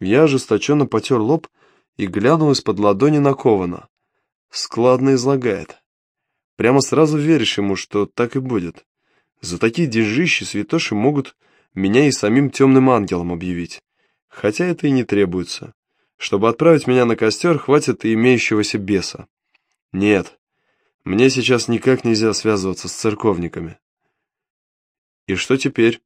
Я ожесточенно потер лоб и глянул из-под ладони на Кована. Складно излагает. Прямо сразу веришь ему, что так и будет. За такие деньжищи святоши могут меня и самим темным ангелом объявить. Хотя это и не требуется. Чтобы отправить меня на костер, хватит и имеющегося беса. Нет, мне сейчас никак нельзя связываться с церковниками. И что теперь?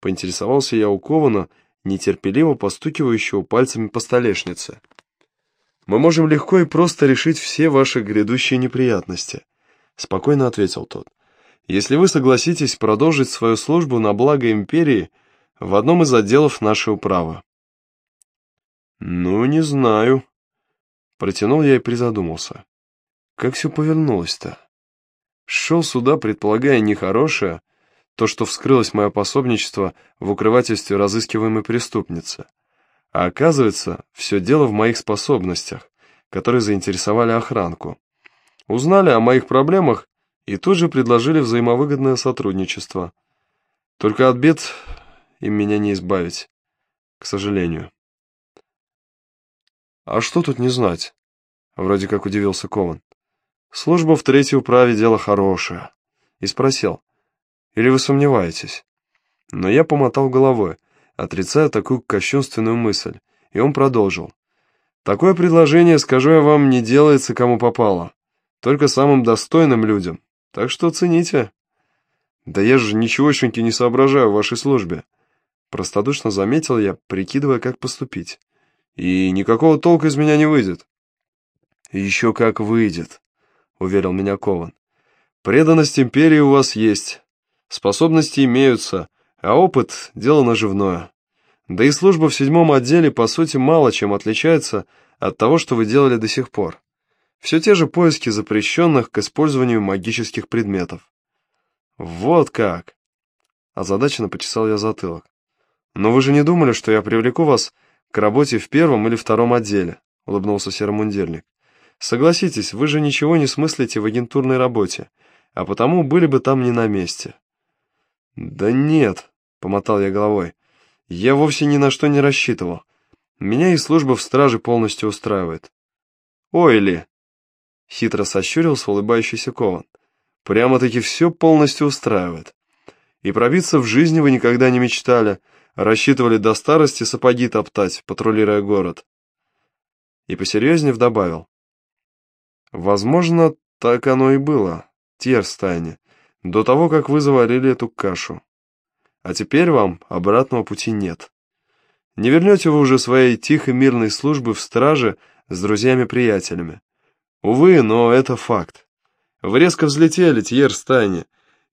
Поинтересовался я у Кована, нетерпеливо постукивающего пальцами по столешнице. Мы можем легко и просто решить все ваши грядущие неприятности, спокойно ответил тот. Если вы согласитесь продолжить свою службу на благо империи в одном из отделов нашей управы. Ну, не знаю. Протянул я и призадумался. Как все повернулось-то? Шел сюда, предполагая нехорошее, то, что вскрылось мое пособничество в укрывательстве разыскиваемой преступницы. А оказывается, все дело в моих способностях, которые заинтересовали охранку. Узнали о моих проблемах и тут же предложили взаимовыгодное сотрудничество. Только от бед им меня не избавить, к сожалению. «А что тут не знать?» — вроде как удивился Кован. «Служба в третьей управе — дело хорошее». И спросил, или вы сомневаетесь? Но я помотал головой, отрицая такую кощунственную мысль, и он продолжил. Такое предложение, скажу я вам, не делается кому попало, только самым достойным людям, так что цените. Да я же ничегошеньки не соображаю в вашей службе. Простодушно заметил я, прикидывая, как поступить. И никакого толка из меня не выйдет. Еще как выйдет, уверил меня Кован. Преданность империи у вас есть, Способности имеются, а опыт – дело наживное. Да и служба в седьмом отделе, по сути, мало чем отличается от того, что вы делали до сих пор. Все те же поиски запрещенных к использованию магических предметов. Вот как! Озадаченно почесал я затылок. Но вы же не думали, что я привлеку вас к работе в первом или втором отделе, улыбнулся серомундирник. Согласитесь, вы же ничего не смыслите в агентурной работе, а потому были бы там не на месте. «Да нет», — помотал я головой, — «я вовсе ни на что не рассчитывал. Меня и служба в страже полностью устраивает». «Ой ли!» — хитро сощурился улыбающийся Кован. «Прямо-таки все полностью устраивает. И пробиться в жизни вы никогда не мечтали, рассчитывали до старости сапоги топтать, патрулируя город». И посерьезнее добавил. «Возможно, так оно и было, Терстайне до того, как вы заварили эту кашу. А теперь вам обратного пути нет. Не вернете вы уже своей тихой мирной службы в страже с друзьями-приятелями. Увы, но это факт. Вы резко взлетели, Тьер Стайни.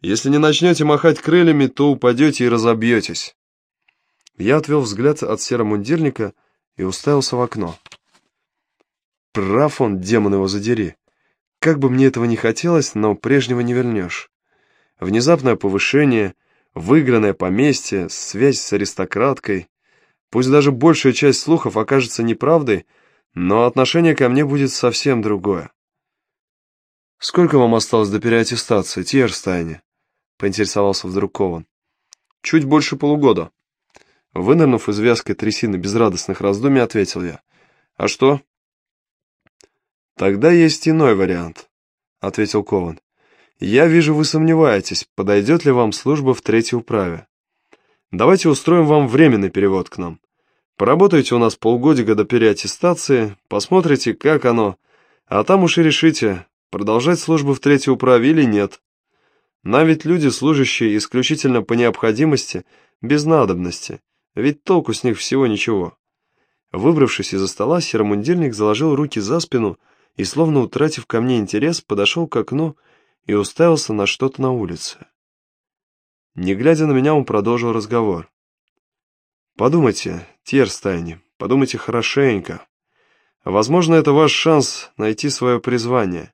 Если не начнете махать крыльями, то упадете и разобьетесь. Я отвел взгляд от серомундирника и уставился в окно. Прав он, демон его задери. Как бы мне этого не хотелось, но прежнего не вернешь внезапное повышение, выигранное поместье, связь с аристократкой. Пусть даже большая часть слухов окажется неправдой, но отношение ко мне будет совсем другое. «Сколько вам осталось до переаттестации, Тьерстайне?» — поинтересовался вдруг Кован. «Чуть больше полугода». Вынырнув из вязкой трясины безрадостных раздумий, ответил я. «А что?» «Тогда есть иной вариант», — ответил Кован. Я вижу, вы сомневаетесь, подойдет ли вам служба в третьей управе. Давайте устроим вам временный перевод к нам. Поработайте у нас полгодика до переаттестации, посмотрите, как оно, а там уж и решите, продолжать службу в третьей управе или нет. Нам ведь люди, служащие исключительно по необходимости, без надобности, ведь толку с них всего ничего. Выбравшись из-за стола, серомундирник заложил руки за спину и, словно утратив ко мне интерес, подошел к окну и уставился на что-то на улице. Не глядя на меня, он продолжил разговор. «Подумайте, Терстайни, подумайте хорошенько. Возможно, это ваш шанс найти свое призвание.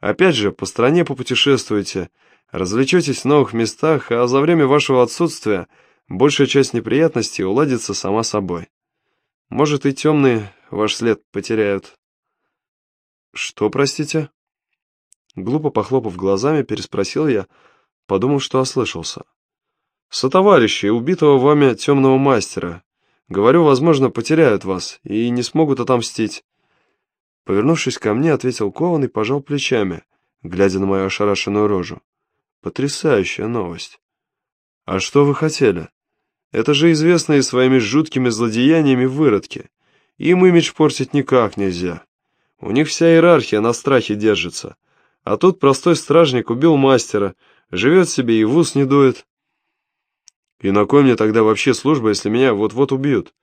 Опять же, по стране попутешествуете, развлечетесь в новых местах, а за время вашего отсутствия большая часть неприятностей уладится сама собой. Может, и темные ваш след потеряют». «Что, простите?» Глупо похлопав глазами, переспросил я, подумав, что ослышался. «Сотоварищи убитого вами темного мастера. Говорю, возможно, потеряют вас и не смогут отомстить. Повернувшись ко мне, ответил Кован и пожал плечами, глядя на мою ошарашенную рожу. Потрясающая новость. А что вы хотели? Это же известные своими жуткими злодеяниями выродки. Им имидж портить никак нельзя. У них вся иерархия на страхе держится. А тут простой стражник убил мастера, живет себе и в ус не дует. И на кой мне тогда вообще служба, если меня вот-вот убьют?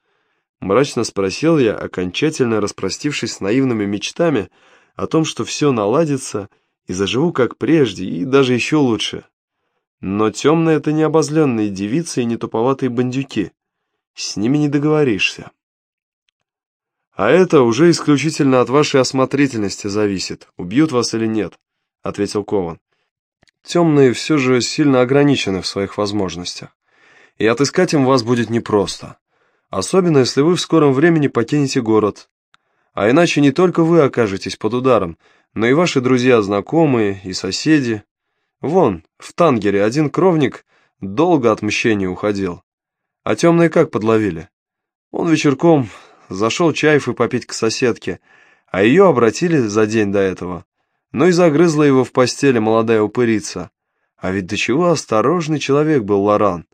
Мрачно спросил я, окончательно распростившись с наивными мечтами о том, что все наладится, и заживу как прежде, и даже еще лучше. Но темные — это не обозленные девицы и не туповатые бандюки. С ними не договоришься. А это уже исключительно от вашей осмотрительности зависит, убьют вас или нет, — ответил Кован. Темные все же сильно ограничены в своих возможностях и отыскать им вас будет непросто. Особенно, если вы в скором времени покинете город. А иначе не только вы окажетесь под ударом, но и ваши друзья, знакомые и соседи. Вон, в Тангере один кровник долго от мщения уходил. А темные как подловили? Он вечерком зашел и попить к соседке, а ее обратили за день до этого. Ну и загрызла его в постели молодая упырица. А ведь до чего осторожный человек был Лоран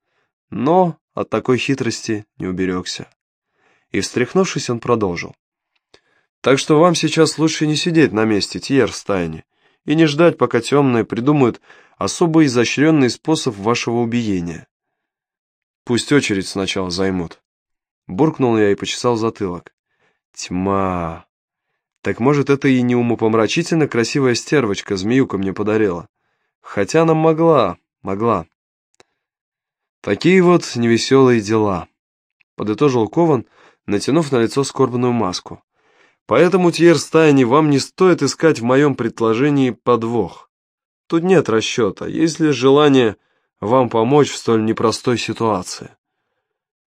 но от такой хитрости не уберегся. И, встряхнувшись, он продолжил. «Так что вам сейчас лучше не сидеть на месте, Тьер, в стайне, и не ждать, пока темные придумают особо изощренный способ вашего убиения. Пусть очередь сначала займут». Буркнул я и почесал затылок. «Тьма! Так может, это и не умопомрачительно красивая стервочка змеюка мне подарила? Хотя она могла, могла». Такие вот невеселые дела, подытожил Кован, натянув на лицо скорбную маску. Поэтому, Тьер Стайни, вам не стоит искать в моем предложении подвох. Тут нет расчета, есть лишь желание вам помочь в столь непростой ситуации.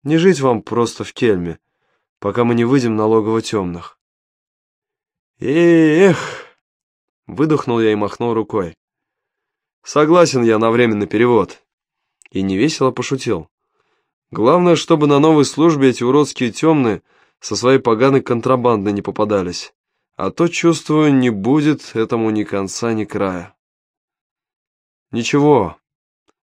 Не жить вам просто в кельме, пока мы не выйдем на логово темных. Эх, выдохнул я и махнул рукой. Согласен я на временный перевод и невесело пошутил. Главное, чтобы на новой службе эти уродские темные со своей поганой контрабандой не попадались. А то, чувствую, не будет этому ни конца, ни края. Ничего,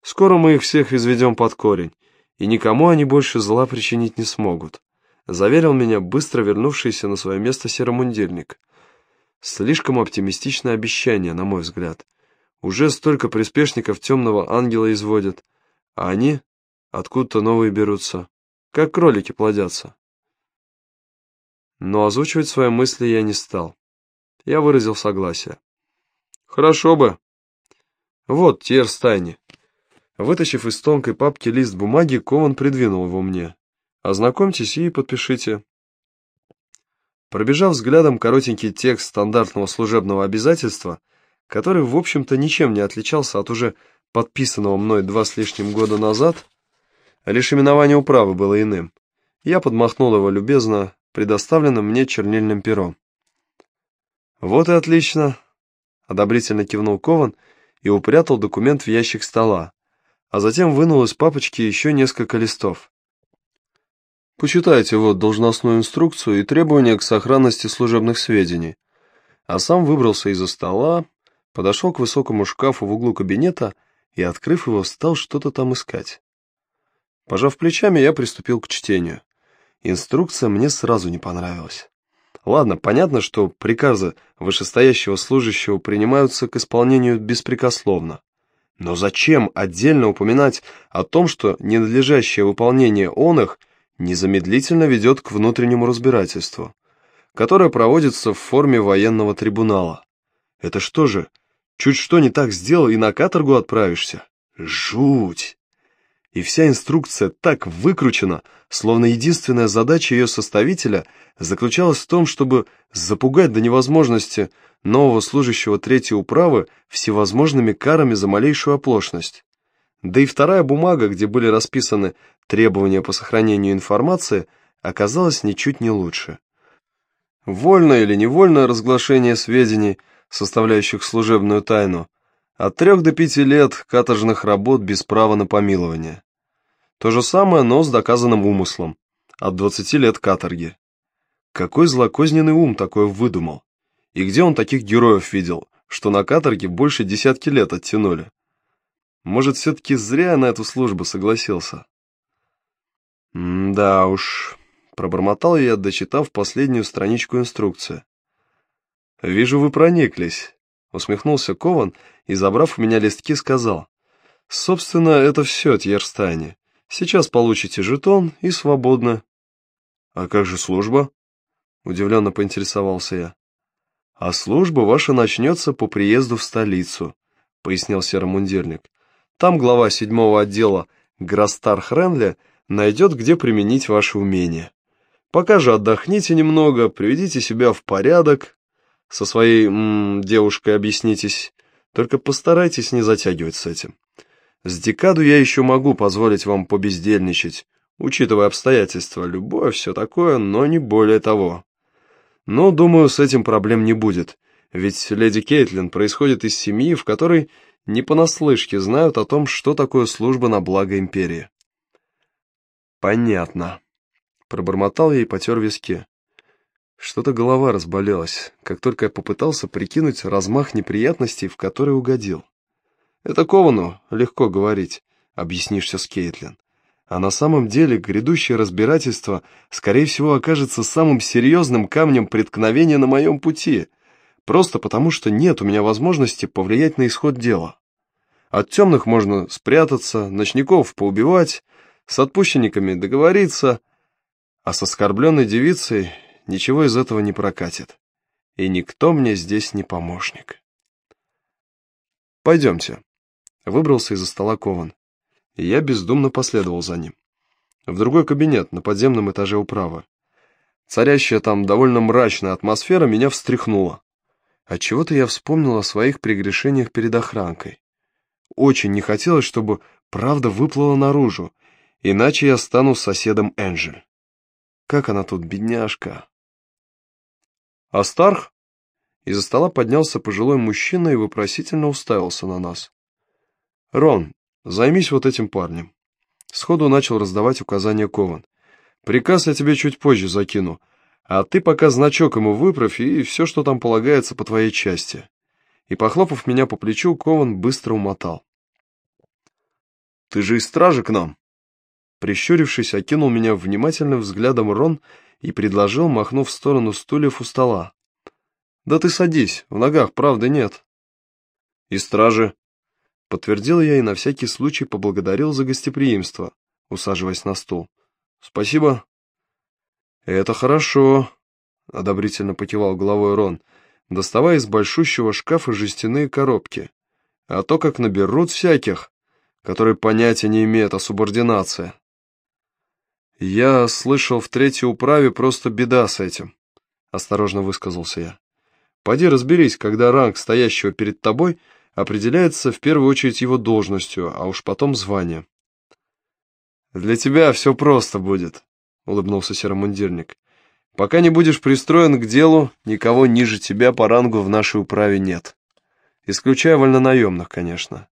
скоро мы их всех изведем под корень, и никому они больше зла причинить не смогут, заверил меня быстро вернувшийся на свое место серомундирник. Слишком оптимистичное обещание, на мой взгляд. Уже столько приспешников темного ангела изводят, а они откуда-то новые берутся, как кролики плодятся. Но озвучивать свои мысли я не стал. Я выразил согласие. Хорошо бы. Вот, Тьер Стайни. Вытащив из тонкой папки лист бумаги, Кован придвинул его мне. Ознакомьтесь и подпишите. Пробежав взглядом коротенький текст стандартного служебного обязательства, который, в общем-то, ничем не отличался от уже подписанного мной два с лишним года назад, лишь именование управы было иным. Я подмахнул его любезно предоставленным мне чернильным пером. «Вот и отлично!» — одобрительно кивнул Кован и упрятал документ в ящик стола, а затем вынул из папочки еще несколько листов. Почитайте вот должностную инструкцию и требования к сохранности служебных сведений. А сам выбрался из-за стола, подошел к высокому шкафу в углу кабинета и, открыв его, стал что-то там искать. Пожав плечами, я приступил к чтению. Инструкция мне сразу не понравилась. Ладно, понятно, что приказы вышестоящего служащего принимаются к исполнению беспрекословно. Но зачем отдельно упоминать о том, что ненадлежащее выполнение он их незамедлительно ведет к внутреннему разбирательству, которое проводится в форме военного трибунала? Это что же, Чуть что не так сделал, и на каторгу отправишься. Жуть! И вся инструкция так выкручена, словно единственная задача ее составителя заключалась в том, чтобы запугать до невозможности нового служащего третьей управы всевозможными карами за малейшую оплошность. Да и вторая бумага, где были расписаны требования по сохранению информации, оказалась ничуть не лучше. Вольное или невольное разглашение сведений – составляющих служебную тайну, от трех до пяти лет каторжных работ без права на помилование. То же самое, но с доказанным умыслом. от 20 лет каторги. Какой злокозненный ум такое выдумал? И где он таких героев видел, что на каторге больше десятки лет оттянули? Может, все-таки зря на эту службу согласился? «Да уж», — пробормотал я, дочитав последнюю страничку инструкции. «Вижу, вы прониклись», — усмехнулся Кован и, забрав у меня листки, сказал. «Собственно, это все, Тьерстайне. Сейчас получите жетон и свободно». «А как же служба?» — удивленно поинтересовался я. «А служба ваша начнется по приезду в столицу», — пояснил серомундирник. «Там глава седьмого отдела Грастар Хренли найдет, где применить ваши умения. Пока же отдохните немного, приведите себя в порядок, со своей м -м, девушкой объяснитесь, только постарайтесь не затягивать с этим. С декаду я еще могу позволить вам побездельничать, учитывая обстоятельства, любовь, все такое, но не более того. Но, думаю, с этим проблем не будет, ведь леди Кейтлин происходит из семьи, в которой не понаслышке знают о том, что такое служба на благо империи. «Понятно», — пробормотал я и потер виски. Что-то голова разболелась, как только я попытался прикинуть размах неприятностей, в которые угодил. Это Ковану легко говорить, объяснишься с Кейтлин. А на самом деле грядущее разбирательство, скорее всего, окажется самым серьезным камнем преткновения на моем пути, просто потому что нет у меня возможности повлиять на исход дела. От темных можно спрятаться, ночников поубивать, с отпущенниками договориться, а с оскорбленной девицей ничего из этого не прокатит. И никто мне здесь не помощник. «Пойдемте», — выбрался из-за стола Кован. И я бездумно последовал за ним. В другой кабинет на подземном этаже управы. Царящая там довольно мрачная атмосфера меня встряхнула. Отчего-то я вспомнил о своих прегрешениях перед охранкой. Очень не хотелось, чтобы правда выплыла наружу, иначе я стану соседом Энджель. Как она тут, бедняжка. Астарх? Из-за стола поднялся пожилой мужчина и вопросительно уставился на нас. «Рон, займись вот этим парнем». Сходу начал раздавать указания Кован. «Приказ я тебе чуть позже закину, а ты пока значок ему выправь и все, что там полагается по твоей части». И, похлопав меня по плечу, Кован быстро умотал. «Ты же из стражи к нам?» Прищурившись, окинул меня внимательным взглядом Рон и предложил, махнув в сторону стульев у стола. «Да ты садись, в ногах правды нет». «И стражи?» Подтвердил я и на всякий случай поблагодарил за гостеприимство, усаживаясь на стул. «Спасибо». «Это хорошо», — одобрительно покивал головой Рон, доставая из большущего шкафа жестяные коробки. «А то как наберут всяких, которые понятия не имеют о субординации». «Я слышал, в третьей управе просто беда с этим», — осторожно высказался я. «Пойди разберись, когда ранг стоящего перед тобой определяется в первую очередь его должностью, а уж потом званием». «Для тебя все просто будет», — улыбнулся серомундирник. «Пока не будешь пристроен к делу, никого ниже тебя по рангу в нашей управе нет. Исключая вольнонаемных, конечно.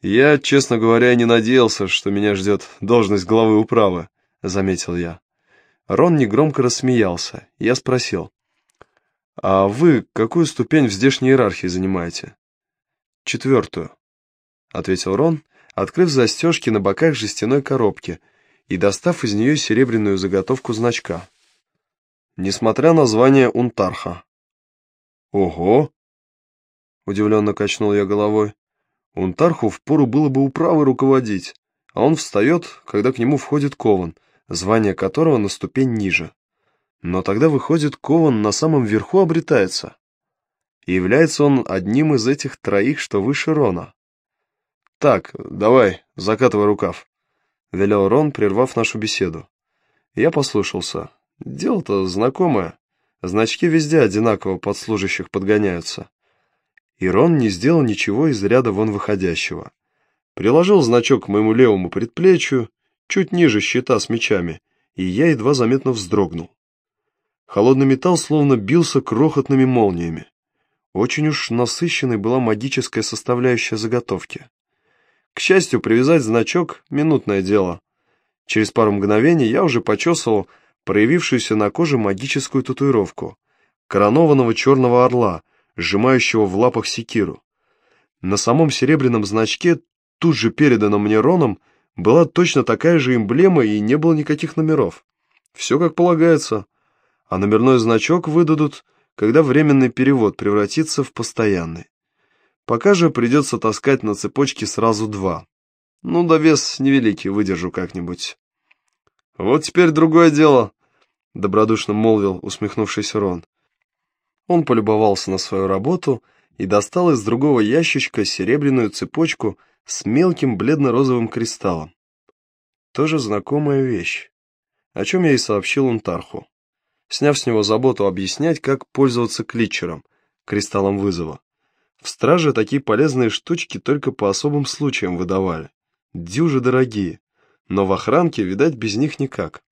Я, честно говоря, не надеялся, что меня ждет должность главы управы. — заметил я. Рон негромко рассмеялся. Я спросил. «А вы какую ступень в здешней иерархии занимаете?» «Четвертую», — ответил Рон, открыв застежки на боках жестяной коробки и достав из нее серебряную заготовку значка. Несмотря на звание Унтарха. «Ого!» — удивленно качнул я головой. «Унтарху впору было бы управой руководить, а он встает, когда к нему входит Кован — звание которого на ступень ниже. Но тогда выходит, Кован на самом верху обретается. И является он одним из этих троих, что выше Рона. «Так, давай, закатывай рукав», — велел Рон, прервав нашу беседу. Я послушался. Дело-то знакомое. Значки везде одинаково под служащих подгоняются. И Рон не сделал ничего из ряда вон выходящего. Приложил значок к моему левому предплечью, чуть ниже щита с мечами, и я едва заметно вздрогнул. Холодный металл словно бился крохотными молниями. Очень уж насыщенной была магическая составляющая заготовки. К счастью, привязать значок — минутное дело. Через пару мгновений я уже почесывал проявившуюся на коже магическую татуировку коронованного черного орла, сжимающего в лапах секиру. На самом серебряном значке, тут же переданном мне Роном, была точно такая же эмблема и не было никаких номеров. Все как полагается. А номерной значок выдадут, когда временный перевод превратится в постоянный. Пока же придется таскать на цепочке сразу два. Ну да вес невеликий, выдержу как-нибудь. Вот теперь другое дело, добродушно молвил усмехнувшийся Рон. Он полюбовался на свою работу и достал из другого ящичка серебряную цепочку с мелким бледно-розовым кристаллом. Тоже знакомая вещь, о чем я и сообщил Унтарху, сняв с него заботу объяснять, как пользоваться клитчером, кристаллом вызова. В страже такие полезные штучки только по особым случаям выдавали. Дюжи дорогие, но в охранке, видать, без них никак.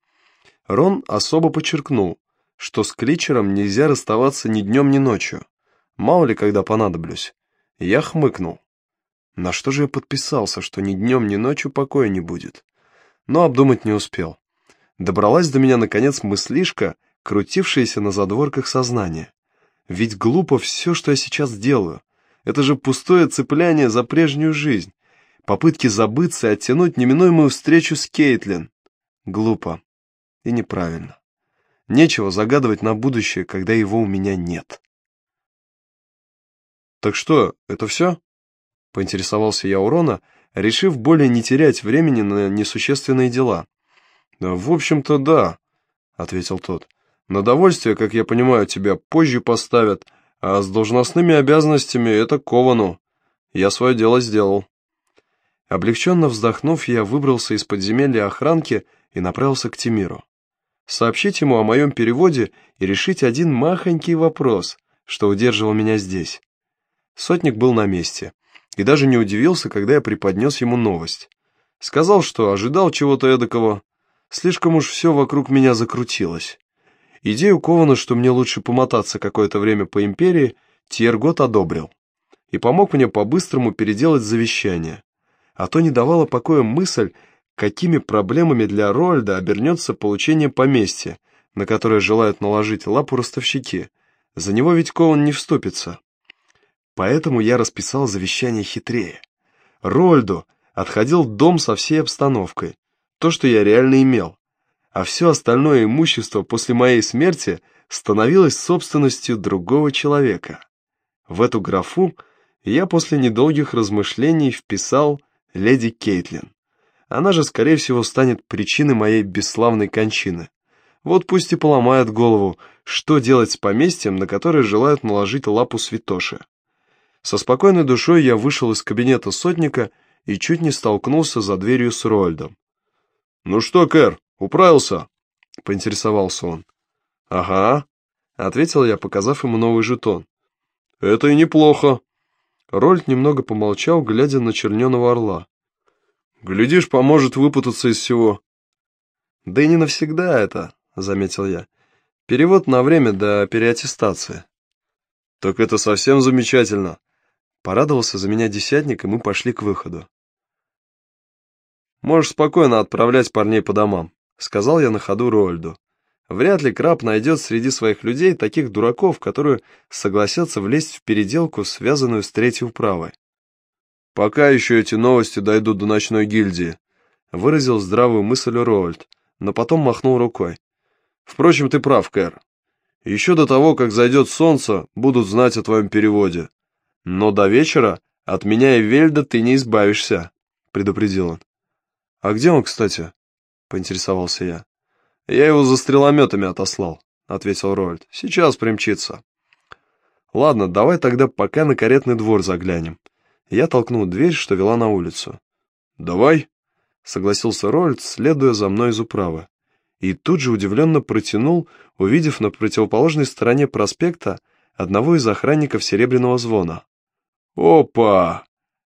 Рон особо подчеркнул, что с кличером нельзя расставаться ни днем, ни ночью. Мало ли, когда понадоблюсь. Я хмыкнул. На что же я подписался, что ни днем, ни ночью покоя не будет? Но обдумать не успел. Добралась до меня, наконец, мыслишка, крутившаяся на задворках сознания. Ведь глупо все, что я сейчас делаю. Это же пустое цепляние за прежнюю жизнь. Попытки забыться и оттянуть неминуемую встречу с Кейтлин. Глупо и неправильно. Нечего загадывать на будущее, когда его у меня нет. «Так что, это все?» — поинтересовался я у Рона, решив более не терять времени на несущественные дела. «Да, в общем-то, да», — ответил тот. «На довольствие, как я понимаю, тебя позже поставят, а с должностными обязанностями это Ковану. Я свое дело сделал». Облегченно вздохнув, я выбрался из подземелья охранки и направился к Тимиру сообщить ему о моем переводе и решить один махонький вопрос, что удерживал меня здесь. Сотник был на месте и даже не удивился, когда я преподнес ему новость. Сказал, что ожидал чего-то эдакого. Слишком уж все вокруг меня закрутилось. Идею Кована, что мне лучше помотаться какое-то время по империи, Тьергот одобрил и помог мне по-быстрому переделать завещание. А то не давала покоя мысль, какими проблемами для Рольда обернется получение поместья, на которое желают наложить лапу ростовщики. За него ведь Коун не вступится. Поэтому я расписал завещание хитрее. Рольду отходил дом со всей обстановкой, то, что я реально имел, а все остальное имущество после моей смерти становилось собственностью другого человека. В эту графу я после недолгих размышлений вписал леди Кейтлин. Она же, скорее всего, станет причиной моей бесславной кончины. Вот пусть и поломает голову, что делать с поместьем, на которое желают наложить лапу святоши. Со спокойной душой я вышел из кабинета сотника и чуть не столкнулся за дверью с Роальдом. «Ну что, Кэр, управился?» — поинтересовался он. «Ага», — ответил я, показав ему новый жетон. «Это и неплохо». Рольд немного помолчал, глядя на черненого орла. Глядишь, поможет выпутаться из всего. Да и не навсегда это, заметил я. Перевод на время до переаттестации. Так это совсем замечательно. Порадовался за меня десятник, и мы пошли к выходу. Можешь спокойно отправлять парней по домам, сказал я на ходу Роальду. Вряд ли краб найдет среди своих людей таких дураков, которые согласятся влезть в переделку, связанную с третьей управой. «Пока еще эти новости дойдут до ночной гильдии», — выразил здравую мысль Роальд, но потом махнул рукой. «Впрочем, ты прав, Кэр. Еще до того, как зайдет солнце, будут знать о твоем переводе. Но до вечера от меня и Вельда ты не избавишься», — предупредил он. «А где он, кстати?» — поинтересовался я. «Я его за стрелометами отослал», — ответил Роальд. «Сейчас примчится». «Ладно, давай тогда пока на каретный двор заглянем». Я толкнул дверь, что вела на улицу. «Давай», — согласился Рольд, следуя за мной из управы. И тут же удивленно протянул, увидев на противоположной стороне проспекта одного из охранников Серебряного звона. «Опа!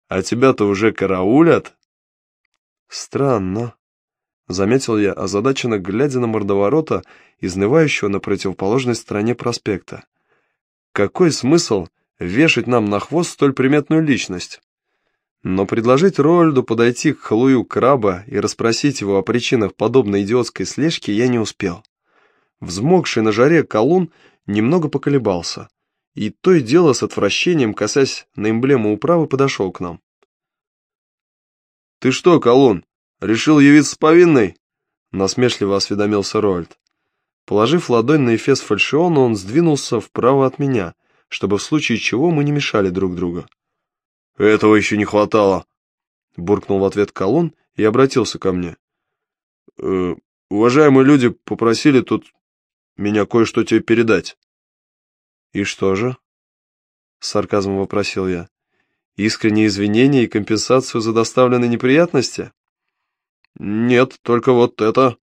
А тебя-то уже караулят?» «Странно», — заметил я, озадаченно глядя на мордоворота, изнывающего на противоположной стороне проспекта. «Какой смысл вешать нам на хвост столь приметную личность. Но предложить Рольду подойти к халую краба и расспросить его о причинах подобной идиотской слежки я не успел. Взмокший на жаре колун немного поколебался, и то и дело с отвращением, касаясь на эмблему управы, подошел к нам. «Ты что, колун, решил явиться повинной?» насмешливо осведомился Рольд. Положив ладонь на эфес фальшиона, он сдвинулся вправо от меня, чтобы в случае чего мы не мешали друг другу. «Этого еще не хватало!» Буркнул в ответ колонн и обратился ко мне. «Э, «Уважаемые люди попросили тут меня кое-что тебе передать». «И что же?» Сарказмом вопросил я. «Искренние извинения и компенсацию за доставленные неприятности?» «Нет, только вот это...»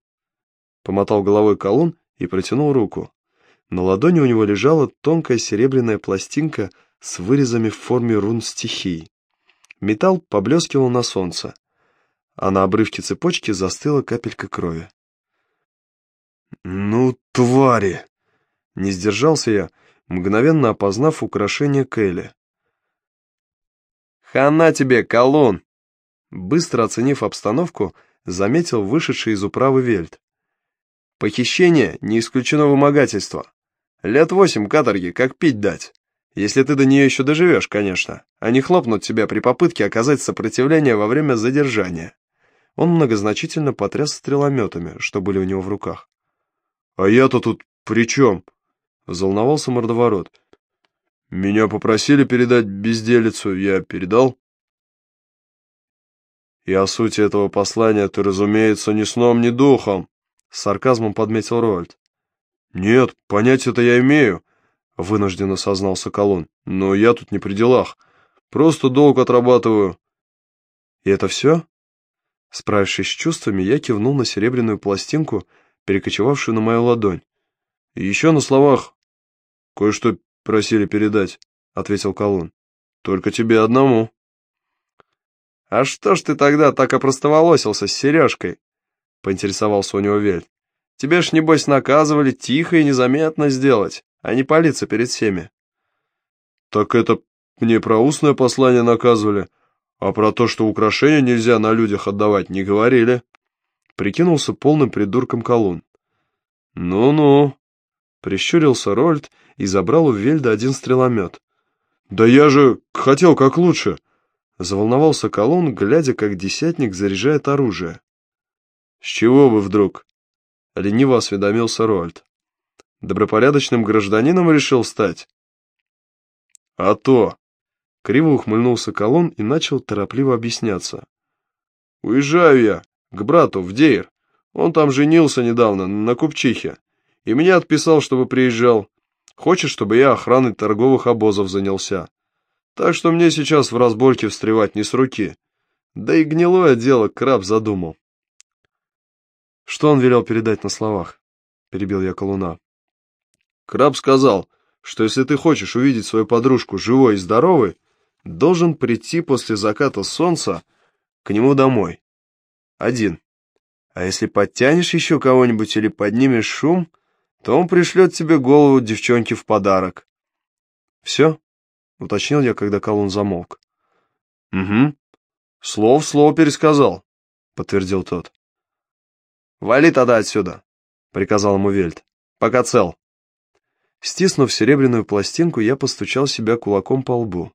Помотал головой колонн и протянул руку. На ладони у него лежала тонкая серебряная пластинка с вырезами в форме рун стихий. Металл поблескивал на солнце, а на обрывке цепочки застыла капелька крови. «Ну, твари!» Не сдержался я, мгновенно опознав украшение Кэлли. «Хана тебе, колонн!» Быстро оценив обстановку, заметил вышедший из управы Вельт. «Похищение не исключено вымогательство. Лет восемь каторги, как пить дать. Если ты до нее еще доживешь, конечно. Они хлопнут тебя при попытке оказать сопротивление во время задержания». Он многозначительно потряс стрелометами, что были у него в руках. «А я-то тут при чем?» — взволновался мордоворот. «Меня попросили передать безделицу, я передал». «И о сути этого послания ты, разумеется, ни сном, ни духом», — с сарказмом подметил Роальд. «Нет, понять это я имею», — вынужденно сознался Колон. «Но я тут не при делах. Просто долг отрабатываю». «И это все?» Справившись с чувствами, я кивнул на серебряную пластинку, перекочевавшую на мою ладонь. «И еще на словах. Кое-что просили передать», — ответил Колун. «Только тебе одному». «А что ж ты тогда так опростоволосился с сережкой?» — поинтересовался у него Вель. «Тебе ж, небось, наказывали тихо и незаметно сделать, а не палиться перед всеми». «Так это мне про устное послание наказывали, а про то, что украшения нельзя на людях отдавать, не говорили». Прикинулся полным придурком колун. «Ну-ну», — прищурился Рольд и забрал у Вельда один стреломет. «Да я же хотел как лучше!» Заволновался колонн, глядя, как десятник заряжает оружие. «С чего вы вдруг?» — лениво осведомился Роальд. «Добропорядочным гражданином решил стать?» «А то!» — криво ухмыльнулся колонн и начал торопливо объясняться. «Уезжаю я к брату в Дейр. Он там женился недавно, на купчихе, и меня отписал, чтобы приезжал. Хочет, чтобы я охраной торговых обозов занялся. Так что мне сейчас в разборке встревать не с руки. Да и гнилое дело краб задумал. Что он велел передать на словах? Перебил я колуна. Краб сказал, что если ты хочешь увидеть свою подружку живой и здоровой, должен прийти после заката солнца к нему домой. Один. А если подтянешь еще кого-нибудь или поднимешь шум, то он пришлет тебе голову девчонки в подарок. Все? — уточнил я, когда колун замолк. «Угу. Слово слово пересказал», — подтвердил тот. «Вали тогда отсюда», — приказал ему Вельт. «Пока цел». Стиснув серебряную пластинку, я постучал себя кулаком по лбу.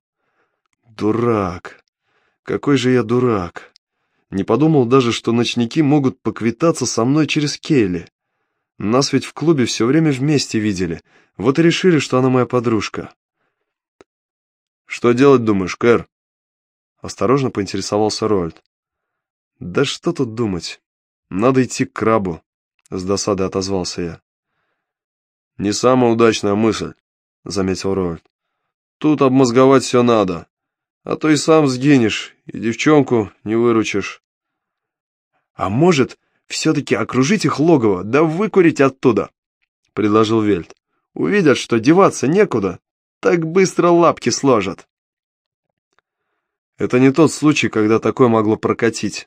«Дурак! Какой же я дурак!» Не подумал даже, что ночники могут поквитаться со мной через Кейли. Нас ведь в клубе все время вместе видели, вот и решили, что она моя подружка. «Что делать, думаешь, Кэр?» Осторожно поинтересовался Роальд. «Да что тут думать? Надо идти к крабу», — с досадой отозвался я. «Не самая удачная мысль», — заметил Роальд. «Тут обмозговать все надо, а то и сам сгинешь, и девчонку не выручишь». «А может, все-таки окружить их логово, да выкурить оттуда?» — предложил Вельт. «Увидят, что деваться некуда, так быстро лапки сложат. Это не тот случай, когда такое могло прокатить.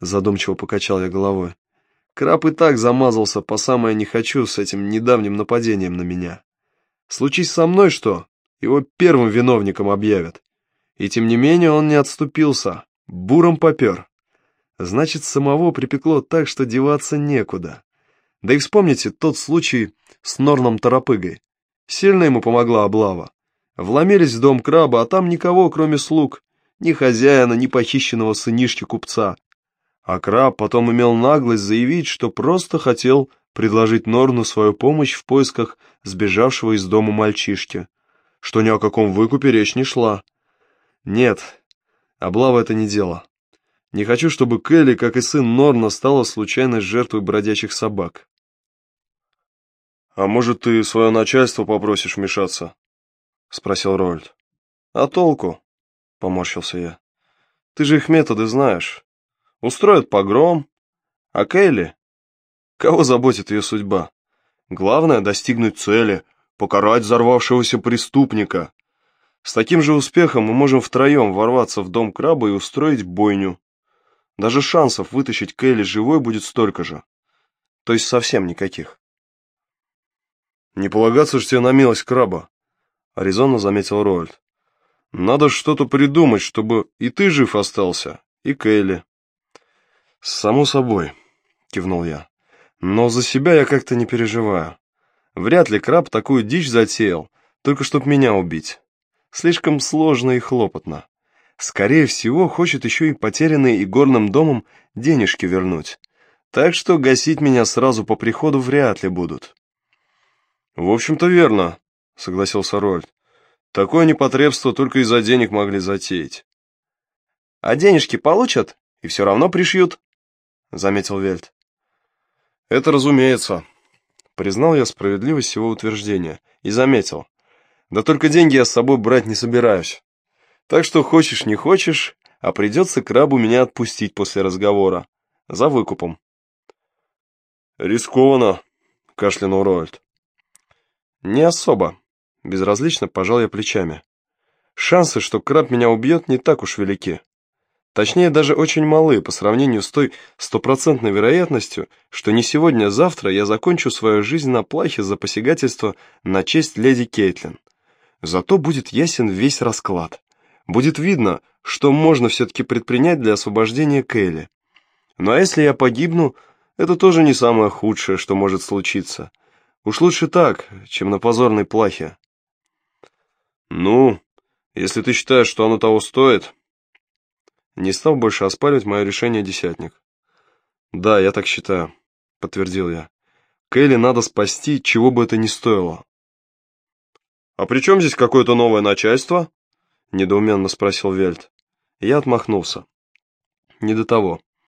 Задумчиво покачал я головой. Краб и так замазался по самое не хочу с этим недавним нападением на меня. Случись со мной что, его первым виновником объявят. И тем не менее он не отступился, буром попер. Значит, самого припекло так, что деваться некуда. Да и вспомните тот случай с Норном Торопыгой. Сильно ему помогла облава. Вломились в дом краба, а там никого, кроме слуг. Ни хозяина, ни похищенного сынишки купца. А краб потом имел наглость заявить, что просто хотел предложить Норну свою помощь в поисках сбежавшего из дома мальчишки. Что ни о каком выкупе речь не шла. Нет, облава это не дело. Не хочу, чтобы Келли, как и сын Норна, стала случайной жертвой бродячих собак. «А может, ты свое начальство попросишь вмешаться?» — спросил Рольд. «А толку?» — поморщился я. «Ты же их методы знаешь. Устроят погром. А Келли? Кого заботит ее судьба? Главное — достигнуть цели, покарать взорвавшегося преступника. С таким же успехом мы можем втроем ворваться в дом краба и устроить бойню. Даже шансов вытащить Келли живой будет столько же. То есть совсем никаких. «Не полагаться же тебе на милость краба», — резонно заметил Роальд. «Надо что-то придумать, чтобы и ты жив остался, и Келли». «Само собой», — кивнул я. «Но за себя я как-то не переживаю. Вряд ли краб такую дичь затеял, только чтоб меня убить. Слишком сложно и хлопотно. Скорее всего, хочет еще и потерянные игорным домом денежки вернуть. Так что гасить меня сразу по приходу вряд ли будут. «В общем-то, верно», — согласился Рольд. «Такое непотребство только из-за денег могли затеять». «А денежки получат и все равно пришьют», — заметил Вельт. «Это разумеется», — признал я справедливость его утверждения и заметил. «Да только деньги я с собой брать не собираюсь. Так что хочешь не хочешь, а придется крабу меня отпустить после разговора. За выкупом». «Рискованно», — кашлянул Роальд. «Не особо», — безразлично пожал я плечами. «Шансы, что краб меня убьет, не так уж велики. Точнее, даже очень малы по сравнению с той стопроцентной вероятностью, что не сегодня, а завтра я закончу свою жизнь на плахе за посягательство на честь леди Кейтлин. Зато будет ясен весь расклад. Будет видно, что можно все-таки предпринять для освобождения Кейли. Ну а если я погибну, это тоже не самое худшее, что может случиться. Уж лучше так, чем на позорной плахе. Ну, если ты считаешь, что оно того стоит... Не стал больше оспаривать мое решение десятник. Да, я так считаю, подтвердил я. Келли надо спасти, чего бы это ни стоило. А при чем здесь какое-то новое начальство? Недоуменно спросил Вельт. Я отмахнулся. Не до того.